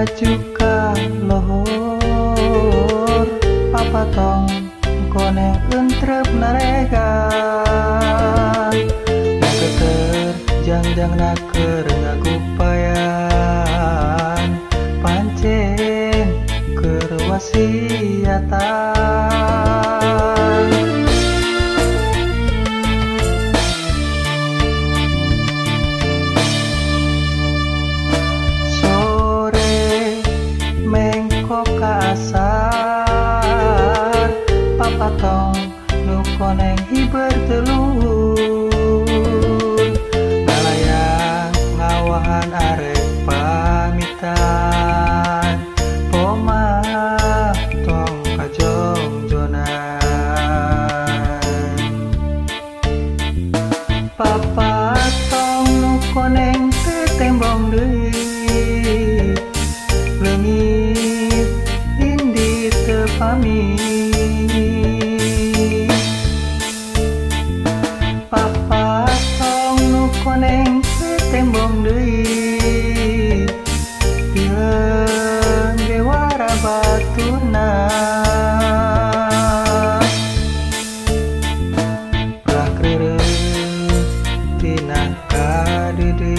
majuka lohor papa tong kone entrep narega? Naketer jang-jang naker ngagupayan kasar Papa tong nu koneng hi koneng tetembong deui. Pileun bewara batuna. Prakrere tina kadede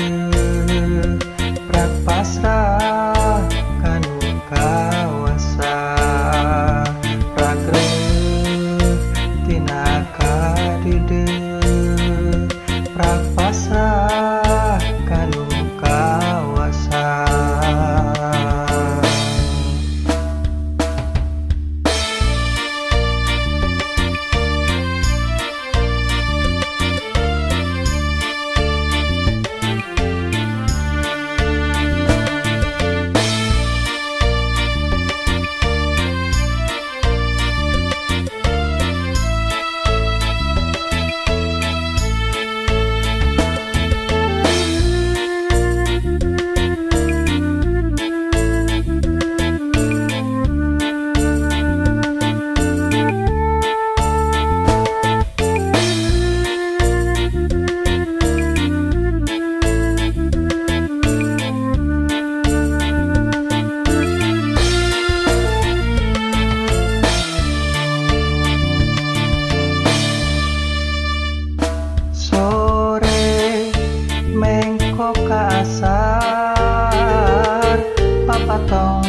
prak pasrah kanu kawasa mengko kasar papa tong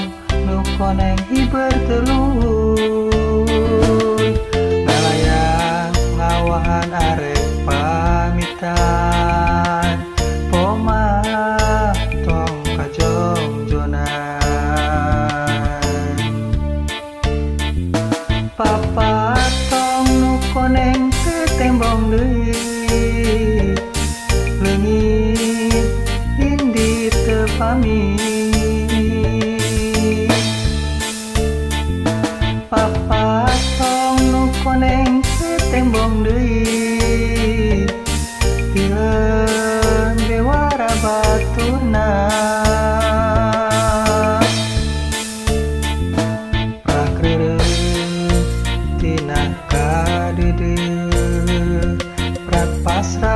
papatong nu koneng ke tembong deui tieun bewara baturna prakreureung tina kadeudeung prak pasrah